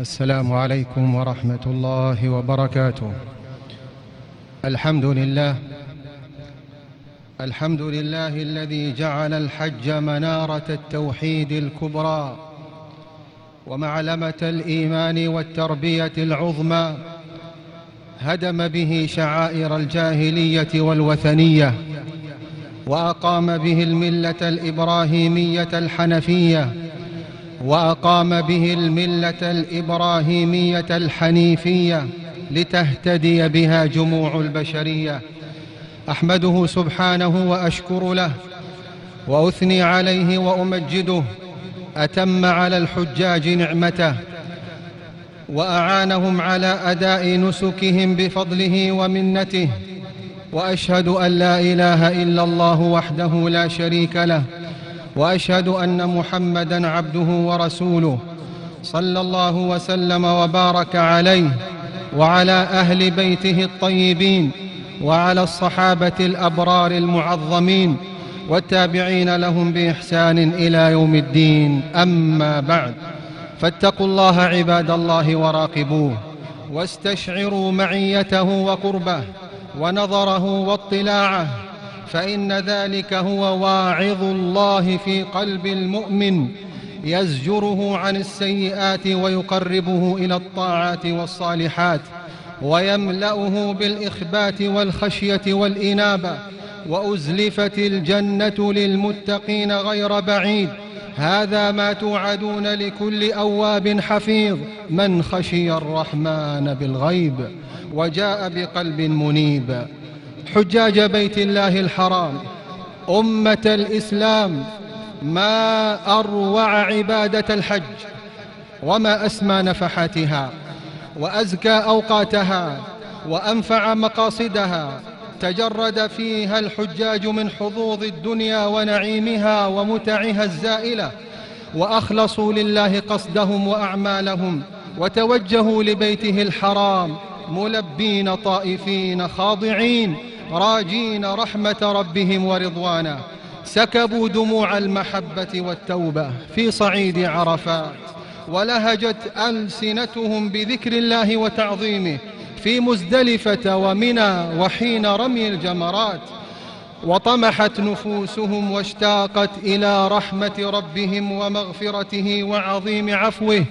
السلام عليكم ورحمة الله وبركاته. الحمد لله. الحمد لله الذي جعل الحج منارة التوحيد الكبرى ومعلمة الإيمان والتربية العظمى. هدم به شعائر الجاهلية والوثنية وأقام به الملة الإبراهيمية الحنفية وأقام به الملة الإبراهيمية الحنيفية لتهتدي بها جموع البشرية. أحمده سبحانه وأشكر له وأثني عليه وأمجده. أتم على الحجاج نعمته وأعانهم على أداء نسكهم بفضله ومنته. وأشهد أن لا إله إلا الله وحده لا شريك له. وأشهد أن محمدًا عبده ورسوله صلى الله وسلم وبارك عليه وعلى أهل بيته الطيبين وعلى الصحابة الأبرار المعظمين والتابعين لهم بإحسان إلى يوم الدين. أما بعد فاتقوا الله عباد الله وراقبوه واستشعروا معيته وقربه ونظره واطلاعه فإن ذلك هو واعظ الله في قلب المؤمن يزجره عن السيئات ويقربه إلى الطاعات والصالحات ويملأه بالإخبات والخشية والإنابة وأزلفت الجنة للمتقين غير بعيد. هذا ما توعدون لكل أواب حفيظ من خشي الرحمن بالغيب وجاء بقلب منيب. حجاج بيت الله الحرام. أمة الإسلام ما أروع عبادة الحج وما أسمى نفحاتها وأزكى أوقاتها وأنفع مقاصدها تجرد فيها الحجاج من حظوظ الدنيا ونعيمها ومتعها الزائلة وأخلصوا لله قصدهم وأعمالهم وتوجهوا لبيته الحرام ملبين طائفين خاضعين. راجين رحمة ربهم ورضوانه سكبوا دموع المحبة والتوبة في صعيد عرفات. ولهجت ألسنتهم بذكر الله وتعظيمه في مزدلفة ومنى وحين رمي الجمرات. وطمحت نفوسهم واشتاقت إلى رحمة ربهم ومغفرته وعظيم عفوه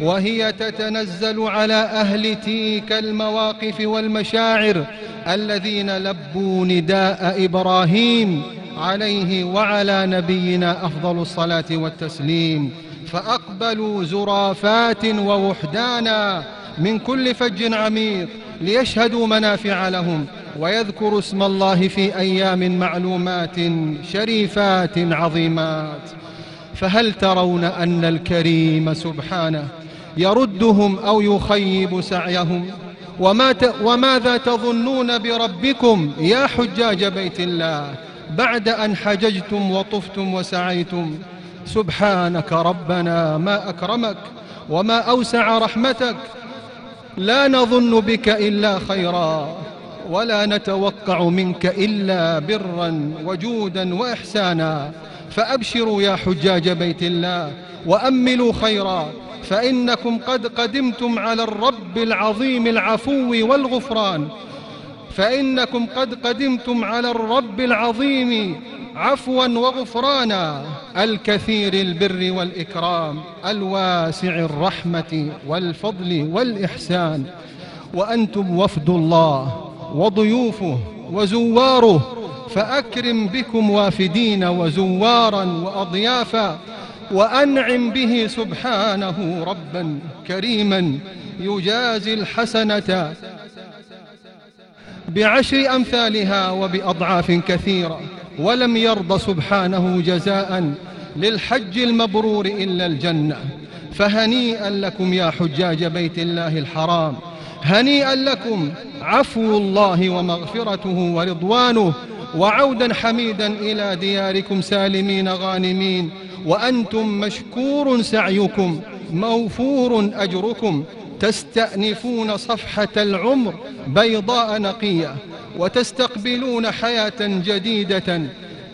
وهي تتنزل على أهل تلك المواقف والمشاعر الذين لبوا نداء إبراهيم عليه وعلى نبينا أفضل الصلاة والتسليم. فأقبلوا زرافات ووحدانا من كل فج عميق ليشهدوا منافع لهم. ويذكروا اسم الله في أيام معلومات شريفات عظيمات. فهل ترون أن الكريم سبحانه يردهم أو يخيب سعيهم؟ وما ت... وماذا تظنون بربكم يا حجاج بيت الله بعد أن حججتم وطفتم وسعيتم؟ سبحانك ربنا ما أكرمك وما أوسع رحمتك. لا نظن بك إلا خيرا. ولا نتوقع منك إلا برا وجودا وإحسانا. فأبشروا يا حجاج بيت الله وأملوا خيرا فإنكم قد قدمتم على الرب العظيم العفو والغفران. فإنكم قد قدمتم على الرب العظيم عفوا وغفرانا. الكثير البر والإكرام الواسع الرحمة والفضل والإحسان. وأنتم وفد الله وضيوفه وزواره فأكرم بكم وافدين وزوارا وأضيافا وأنعم به سبحانه ربا كريما يجازي الحسنة بعشر أمثالها وبأضعاف كثيرة ولم يرض سبحانه جزاء للحج المبرور إلا الجنة. فهنيئا لكم يا حجاج بيت الله الحرام هنيئا لكم عفو الله ومغفرته ورضوانه وعودا حميدا إلى دياركم سالمين غانمين وأنتم مشكور سعيكم موفور أجركم تستأنفون صفحة العمر بيضاء نقية وتستقبلون حياة جديدة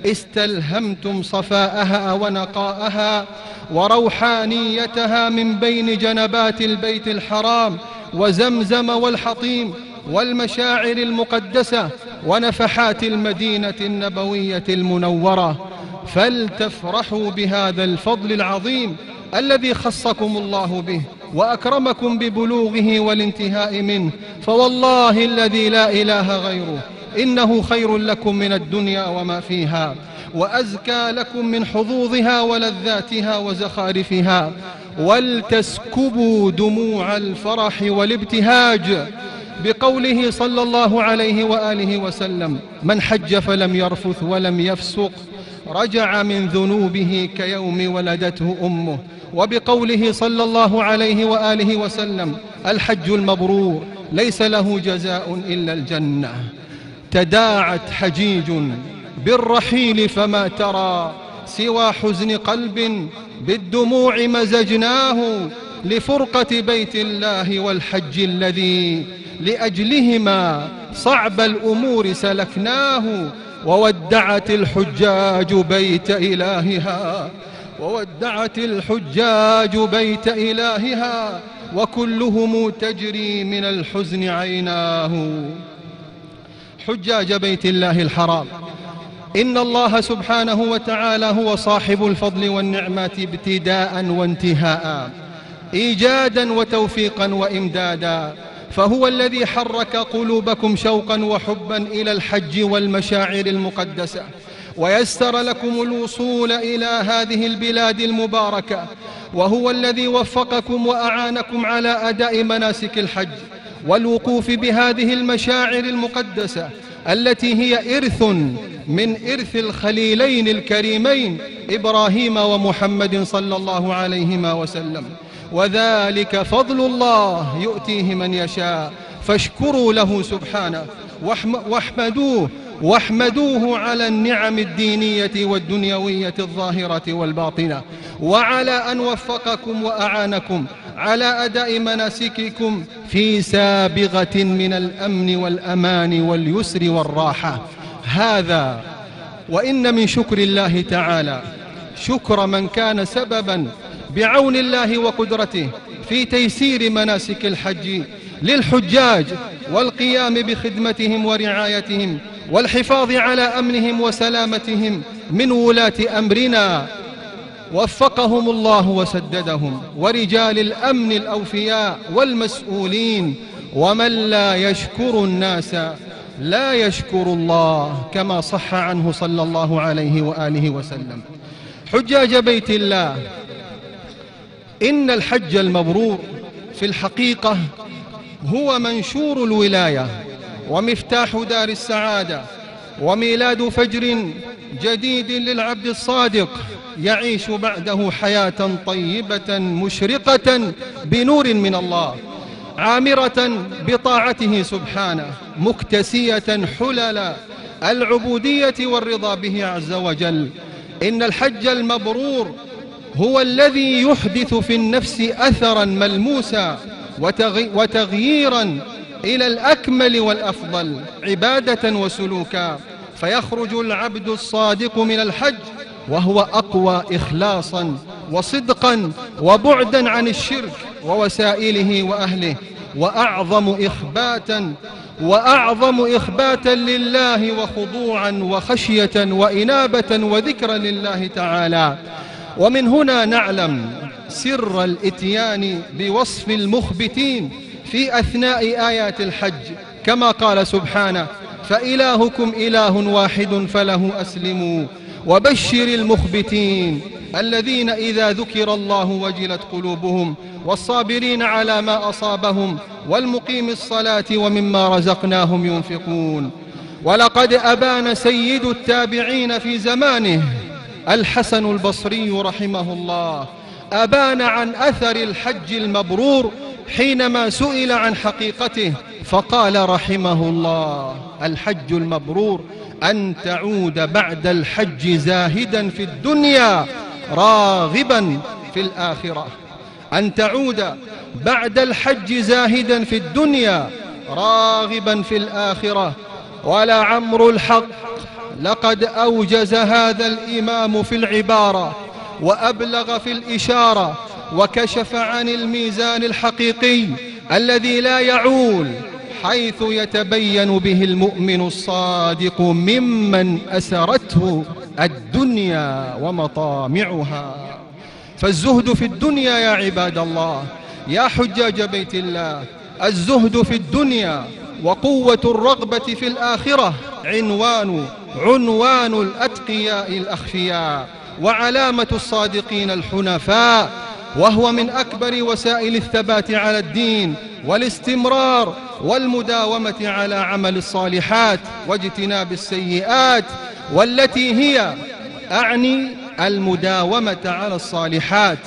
استلهمتم صفاءها ونقاءها وروحانيتها من بين جنبات البيت الحرام وزمزم والحطيم والمشاعر المقدسة ونفحات المدينة النبوية المنورة فلتفرحوا بهذا الفضل العظيم الذي خصكم الله به وأكرمكم ببلوغه والانتهاء منه. فوالله الذي لا إله غيره إنه خير لكم من الدنيا وما فيها وأزكى لكم من حظوظها ولذاتها وزخارفها ولتسكبوا دموع الفرح والابتهاج بقوله صلى الله عليه وآله وسلم من حج فلم يرفث ولم يفسق رجع من ذنوبه كيوم ولدته أمه. وبقوله صلى الله عليه وآله وسلم الحج المبرور ليس له جزاء إلا الجنة. تداعت حجيج بالرحيل فما ترى سوى حزن قلب بالدموع مزجناه لفرقة بيت الله والحج الذي لأجلهما صعب الأمور سلكناه وودعت الحجاج بيت إلهها وودعت الحجاج بيت إلهها وكلهم تجري من الحزن عيناه. حجاج بيت الله الحرام. إن الله سبحانه وتعالى هو صاحب الفضل والنعمات ابتداء وانتهاء إيجادا وتوفيقا وإمدادا. فهو الذي حرك قلوبكم شوقا وحبا إلى الحج والمشاعر المقدسة. ويسر لكم الوصول إلى هذه البلاد المباركة. وهو الذي وفقكم وأعانكم على أداء مناسك الحج والوقوف بهذه المشاعر المقدسة التي هي إرث من إرث الخليلين الكريمين إبراهيم ومحمد صلى الله عليهما وسلم. وذلك فضل الله يؤتيه من يشاء. فاشكروا له سبحانه. واحمدوه. واحمدوه على النعم الدينية والدنيوية الظاهرة والباطنة. وعلى أن وفقكم وأعانكم. على أداء مناسككم في سابغة من الأمن والأمان واليسر والراحة. هذا وإن من شكر الله تعالى. شكر من كان سببا بعون الله وقدرته في تيسير مناسك الحج للحجاج والقيام بخدمتهم ورعايتهم والحفاظ على أمنهم وسلامتهم من ولاة أمرنا. وفقهم الله وسددهم ورجال الأمن الأوفياء والمسؤولين. ومن لا يشكر الناس لا يشكر الله كما صح عنه صلى الله عليه وآله وسلم. حجاج بيت الله إن الحج المبرور في الحقيقة هو منشور الولاية ومفتاح دار السعادة وميلاد فجر جديد للعبد الصادق يعيش بعده حياة طيبة مشرقة بنور من الله عامرة بطاعته سبحانه مكتسية حلل العبودية والرضا به عز وجل. إن الحج المبرور هو الذي يحدث في النفس أثرا ملموسا وتغييرا إلى الأكمل والأفضل عبادة وسلوكا. فيخرج العبد الصادق من الحج وهو أقوى إخلاصا وصدقا وبعدا عن الشرك ووسائله وأهله. وأعظم إخباتا وأعظم إخباتا لله وخضوعا وخشية وإنابة وذكرا لله تعالى. ومن هنا نعلم سر الإتيان بوصف المخبتين في أثناء آيات الحج. كما قال سبحانه فإلهكم إله واحد فله أسلموا. وبشر المخبتين الذين إذا ذكر الله وجلت قلوبهم والصابرين على ما أصابهم والمقيم الصلاة ومما رزقناهم ينفقون. ولقد أبان سيد التابعين في زمانه الحسن البصري رحمه الله أبان عن أثر الحج المبرور حينما سئل عن حقيقته فقال رحمه الله الحج المبرور أن تعود بعد الحج زاهدا في الدنيا راغبا في الآخرة. أن تعود بعد الحج زاهدا في الدنيا راغبا في الآخرة. ولا عمر الحق لقد أوجز هذا الإمام في العبارة وأبلغ في الإشارة وكشف عن الميزان الحقيقي الذي لا يعول حيث يتبين به المؤمن الصادق ممن أسرته الدنيا ومطامعها. فالزهد في الدنيا يا عباد الله يا حجاج بيت الله الزهد في الدنيا وقوة الرغبة في الآخرة عنوان عنوان الأتقياء الأخفياء وعلامة الصادقين الحنفاء وهو من أكبر وسائل الثبات على الدين والاستمرار والمداومة على عمل الصالحات واجتناب السيئات والتي هي أعني المداومة على الصالحات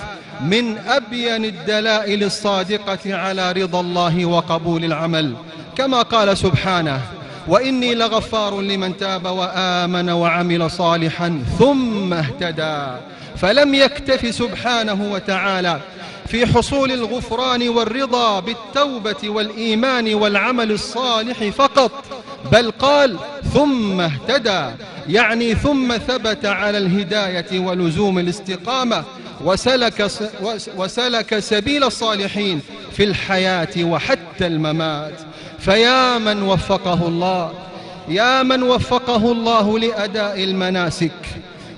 من أبين الدلائل الصادقة على رضا الله وقبول العمل. كما قال سبحانه وإني لغفار لمن تاب وآمن وعمل صالحا ثم اهتدى. فلم يكتف سبحانه وتعالى في حصول الغفران والرضا بالتوبة والإيمان والعمل الصالح فقط بل قال ثم اهتدى. يعني ثم ثبت على الهداية ولزوم الاستقامة وسلك, وسلك سبيل الصالحين في الحياة وحتى الممات. فيا من وفقه الله يا من وفقه الله لأداء المناسك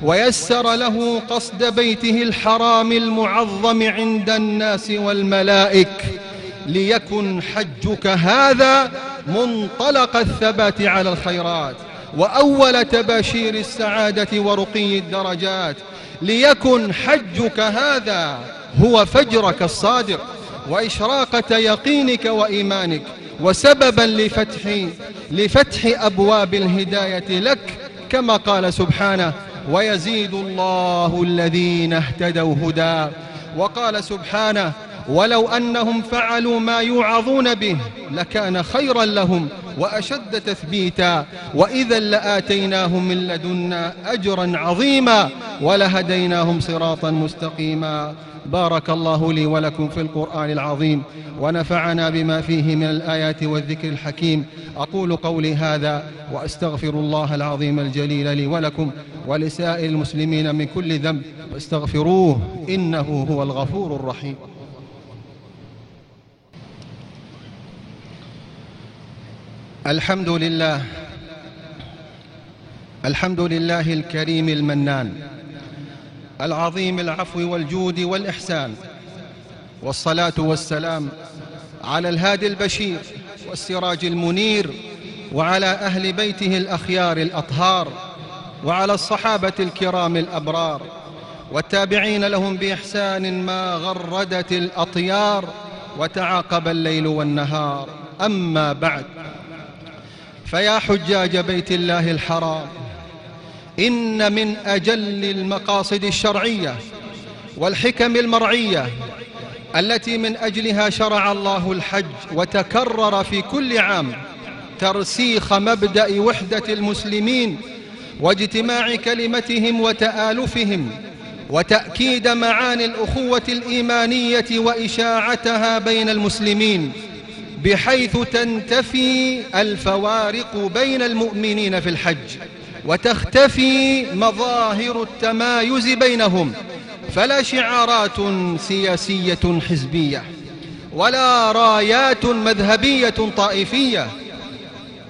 ويسر له قصد بيته الحرام المعظم عند الناس والملائك ليكن حجك هذا منطلق الثبات على الخيرات وأول تباشير السعادة ورقي الدرجات ليكن حجك هذا هو فجرك الصادق. وإشراقة يقينك وإيمانك وسببا لفتح, لفتح أبواب الهداية لك كما قال سبحانه ويزيد الله الذين اهتدوا هدى وقال سبحانه ولو أنهم فعلوا ما يوعظون به لكان خيرا لهم وأشد تثبيتا. وإذا لآتيناهم من لدنا أجرا عظيما ولهديناهم صراطا مستقيما. بارك الله لي ولكم في القرآن العظيم ونفعنا بما فيه من الآيات والذكر الحكيم. أقول قولي هذا وأستغفر الله العظيم الجليل لي ولكم ولسائر المسلمين من كل ذنب. واستغفروه إنه هو الغفور الرحيم. الحمد لله الحمد لله الكريم المنان العظيم العفو والجود والإحسان والصلاة والسلام على الهادي البشير والسراج المنير وعلى أهل بيته الأخيار الأطهار وعلى الصحابة الكرام الأبرار والتابعين لهم بإحسان ما غردت الأطيار وتعاقب الليل والنهار. أما بعد فيا حجاج بيت الله الحرام إن من أجل المقاصد الشرعية والحكم المرعية التي من أجلها شرع الله الحج وتكرر في كل عام ترسيخ مبدأ وحدة المسلمين واجتماع كلمتهم وتآلفهم وتأكيد معاني الأخوة الإيمانية وإشاعتها بين المسلمين بحيث تنتفي الفوارق بين المؤمنين في الحج وتختفي مظاهر التمايز بينهم فلا شعارات سياسية حزبية ولا رايات مذهبية طائفية.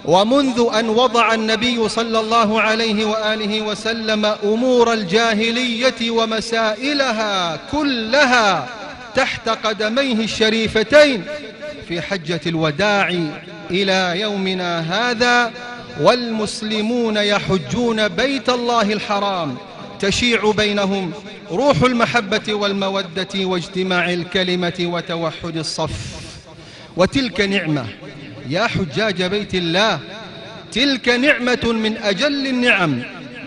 ومنذ أن وضع النبي صلى الله عليه وآله وسلم أمور الجاهلية ومسائلها كلها تحت قدميه الشريفتين في حجة الوداع إلى يومنا هذا والمسلمون يحجون بيت الله الحرام تشيع بينهم روح المحبة والمودة واجتماع الكلمة وتوحد الصف. وتلك نعمة يا حجاج بيت الله تلك نعمة من أجل النعم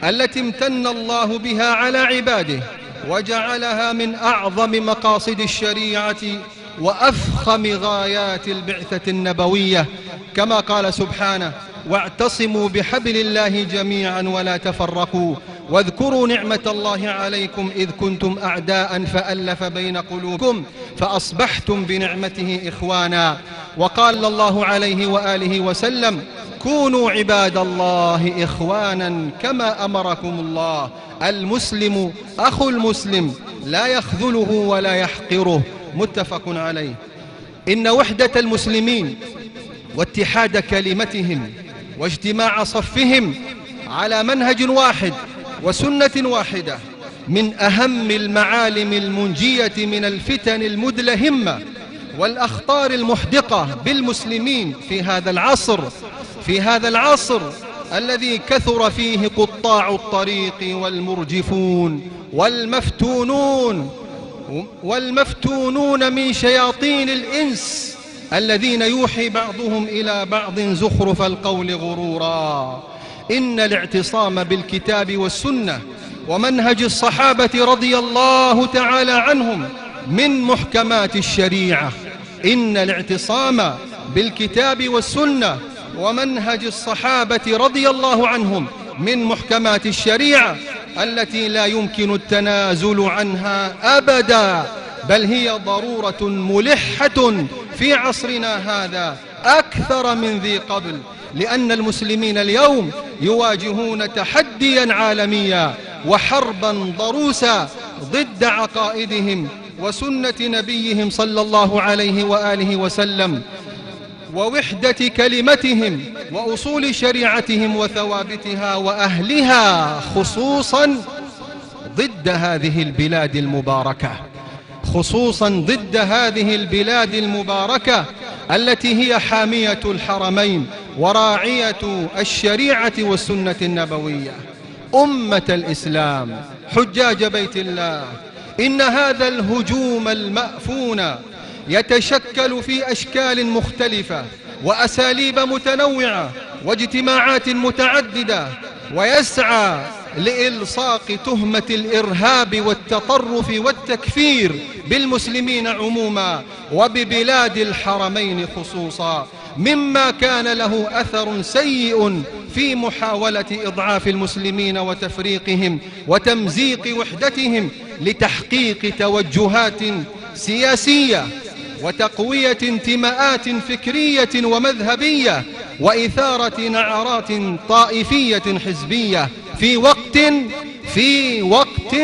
التي امتن الله بها على عباده. وجعلها من أعظم مقاصد الشريعة وأفخم غايات البعثة النبوية. كما قال سبحانه واعتصموا بحبل الله جميعا ولا تفرقوا. واذكروا نعمة الله عليكم إذ كنتم أعداء فألف بين قلوبكم فأصبحتم بنعمته إخوانا. وقال الله عليه وآله وسلم كونوا عباد الله إخوانا كما أمركم الله. المسلم أخو المسلم لا يخذله ولا يحقره. متفق عليه. إن وحدة المسلمين واتحاد كلمتهم واجتماع صفهم على منهج واحد وسنة واحدة من أهم المعالم المنجية من الفتن المدلهمة والأخطار المحدقة بالمسلمين في هذا العصر في هذا العصر الذي كثر فيه قطاع الطريق والمرجفون والمفتونون والمفتونون من شياطين الإنس الذين يوحي بعضهم إلى بعض زخرف القول غرورا إن الاعتصام بالكتاب والسنة ومنهج الصحابة رضي الله تعالى عنهم من محكمات الشريعة إن الاعتصام بالكتاب والسنة ومنهج الصحابة رضي الله عنهم من محكمات الشريعة التي لا يمكن التنازل عنها أبدا بل هي ضرورة ملحة في عصرنا هذا أكثر من ذي قبل لأن المسلمين اليوم يواجهون تحديا عالميا وحربا ضروسا ضد عقائدهم وسنة نبيهم صلى الله عليه وآله وسلم. ووحدة كلمتهم وأصول شريعتهم وثوابتها وأهلها خصوصا ضد هذه البلاد المباركة. خصوصا ضد هذه البلاد المباركة التي هي حامية الحرمين وراعية الشريعة والسنة النبوية. أمة الإسلام حجاج بيت الله إن هذا الهجوم المأفون يتشكل في أشكال مختلفة وأساليب متنوعة واجتماعات متعددة ويسعى لإلصاق تهمة الإرهاب والتطرف والتكفير بالمسلمين عموما وببلاد الحرمين خصوصا مما كان له أثر سيء في محاولة إضعاف المسلمين وتفريقهم وتمزيق وحدتهم لتحقيق توجهات سياسية وتقوية انتماءات فكرية ومذهبية وإثارة نعرات طائفية حزبية. في وقت في وقت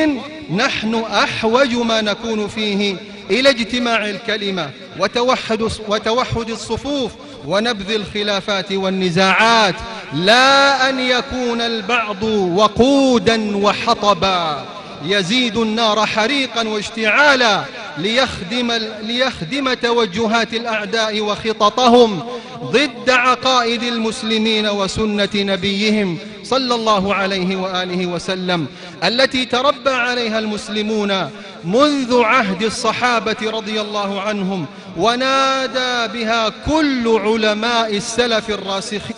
نحن أحوج ما نكون فيه إلى اجتماع الكلمة وتوحد, وتوحد الصفوف ونبذ الخلافات والنزاعات. لا أن يكون البعض وقودا وحطبا. يزيد النار حريقا واشتعالا. ليخدم, ليخدم توجهات الأعداء وخططهم ضد عقائد المسلمين وسنة نبيهم صلى الله عليه وآله وسلم التي تربى عليها المسلمون منذ عهد الصحابة رضي الله عنهم ونادى بها كل علماء السلف الراسخين.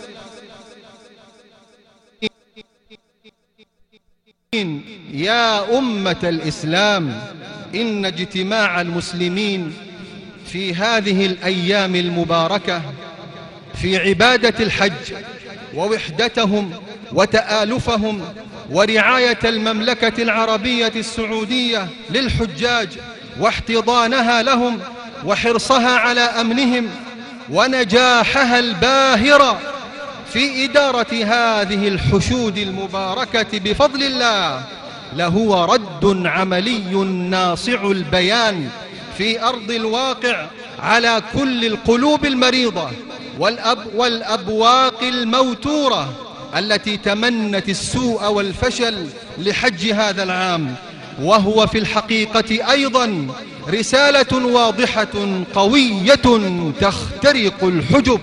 يا أمة الإسلام إن اجتماع المسلمين في هذه الأيام المباركة في عبادة الحج ووحدتهم وتآلفهم ورعاية المملكة العربية السعودية للحجاج واحتضانها لهم وحرصها على أمنهم ونجاحها الباهر في إدارة هذه الحشود المباركة بفضل الله. لهو رد عملي ناصع البيان في أرض الواقع على كل القلوب المريضة والأب والأبواق الموتورة التي تمنت السوء والفشل لحج هذا العام. وهو في الحقيقة أيضا رسالة واضحة قوية تخترق الحجب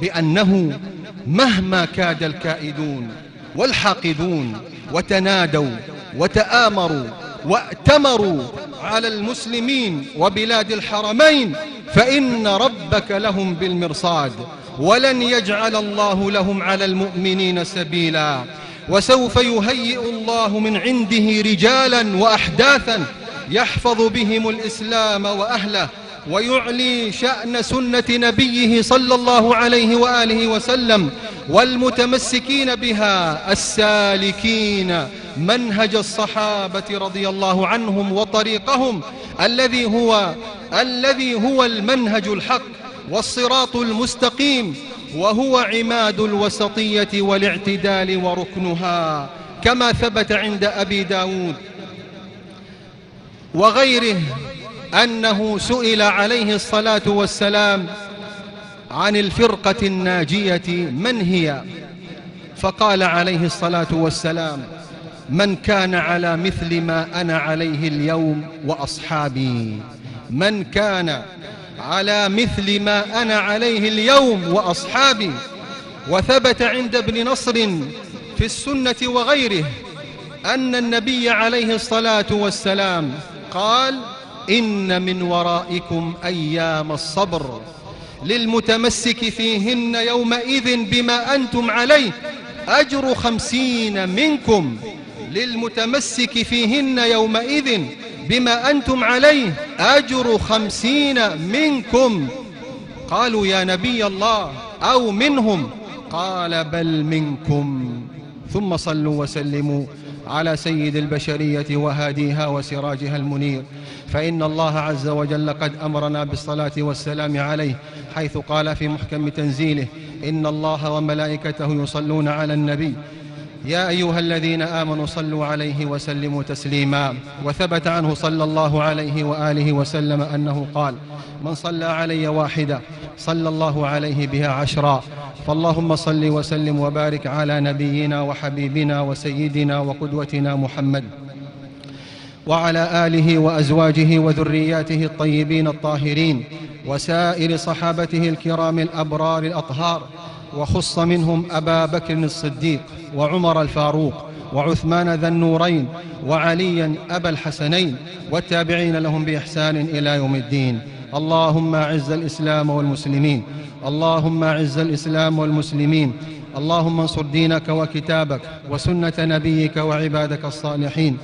بأنه مهما كاد الكائدون والحاقدون وتنادوا وتآمروا وأتمروا على المسلمين وبلاد الحرمين فإن ربك لهم بالمرصاد ولن يجعل الله لهم على المؤمنين سبيلا. وسوف يهيئ الله من عنده رجالا وأحداثا يحفظ بهم الإسلام وأهله. ويعلي شأن سنة نبيه صلى الله عليه وآله وسلم والمتمسكين بها السالكين منهج الصحابة رضي الله عنهم وطريقهم الذي هو الذي هو المنهج الحق والصراط المستقيم وهو عماد الوسطية والاعتدال وركنها كما ثبت عند أبي داود وغيره أنه سئل عليه الصلاة والسلام عن الفرقة الناجية من هي؟ فقال عليه الصلاة والسلام من كان على مثل ما أنا عليه اليوم وأصحابي. من كان على مثل ما أنا عليه اليوم وأصحابي. وثبت عند ابن نصر في السنة وغيره أن النبي عليه الصلاة والسلام قال إن من ورائكم أيام الصبر. للمتمسك فيهن يومئذ بما أنتم عليه أجر خمسين منكم. للمتمسك فيهن يومئذ بما أنتم عليه أجر خمسين منكم. قالوا يا نبي الله أو منهم؟ قال بل منكم. ثم صلوا وسلموا على سيد البشرية وهاديها وسراجها المنير. فإن الله عز وجل قد أمرنا بالصلاة والسلام عليه حيث قال في محكم تنزيله إن الله وملائكته يصلون على النبي. يا أيها الذين آمنوا صلوا عليه وسلموا تسليما. وثبت عنه صلى الله عليه وآله وسلم أنه قال من صلى علي واحدة صلى الله عليه بها عشرا. فاللهم صل وسلم وبارك على نبينا وحبيبنا وسيدنا وقدوتنا محمد وعلى آله وأزواجه وذرياته الطيبين الطاهرين وسائر صحابته الكرام الأبرار الأطهار وخص منهم أبا بكر الصديق وعمر الفاروق وعثمان ذا النورين وعليا أبا الحسنين والتابعين لهم بإحسان إلى يوم الدين اللهم أعز الإسلام والمسلمين اللهم أعز الإسلام والمسلمين اللهم انصر دينك وكتابك وسنة نبيك وعبادك الصالحين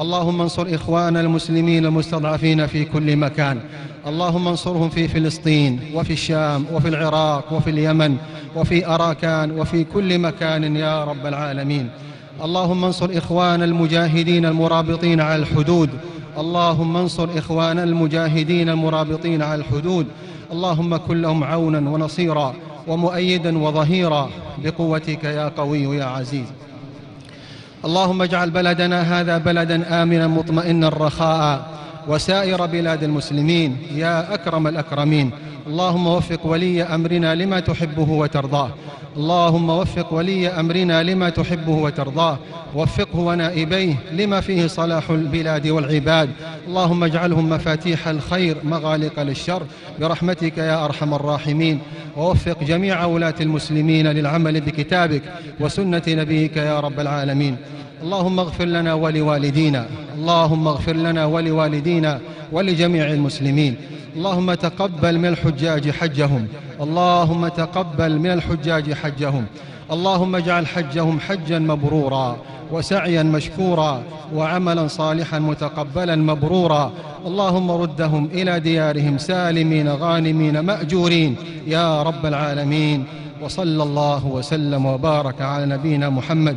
اللهم انصر إخوان المسلمين المستضعفين في كل مكان اللهم انصرهم في فلسطين وفي الشام وفي العراق وفي اليمن وفي أراكان وفي كل مكان يا رب العالمين اللهم انصر إخوان المجاهدين المرابطين على الحدود اللهم انصر إخوان المجاهدين المرابطين على الحدود. اللهم كن لهم عونا ونصيرا ومؤيدا وظهيرا. بقوتك يا قوي يا عزيز. اللهم اجعل بلدنا هذا بلدا آمنا مطمئنا رخاء. وسائر بلاد المسلمين يا أكرم الأكرمين. اللهم وفق ولي أمرنا لما تحبه وترضاه. اللهم وفق ولي أمرنا لما تحبه وترضاه. وفقه ونائبيه لما فيه صلاح البلاد والعباد. اللهم اجعلهم مفاتيح الخير مغالق للشر. برحمتك يا أرحم الراحمين. ووفق جميع ولاة المسلمين للعمل بكتابك وسنة نبيك يا رب العالمين. اللهم اغفر لنا ولوالدينا اللهم اغفر لنا ولوالدينا ولجميع المسلمين. اللهم تقبل من الحجاج حجهم اللهم تقبل من الحجاج حجهم. اللهم اجعل حجهم حجا مبرورا وسعيا مشكورا وعملا صالحا متقبلا مبرورا. اللهم ردهم إلى ديارهم سالمين غانمين مأجورين. يا رب العالمين. وصلى الله وسلم وبارك على نبينا محمد.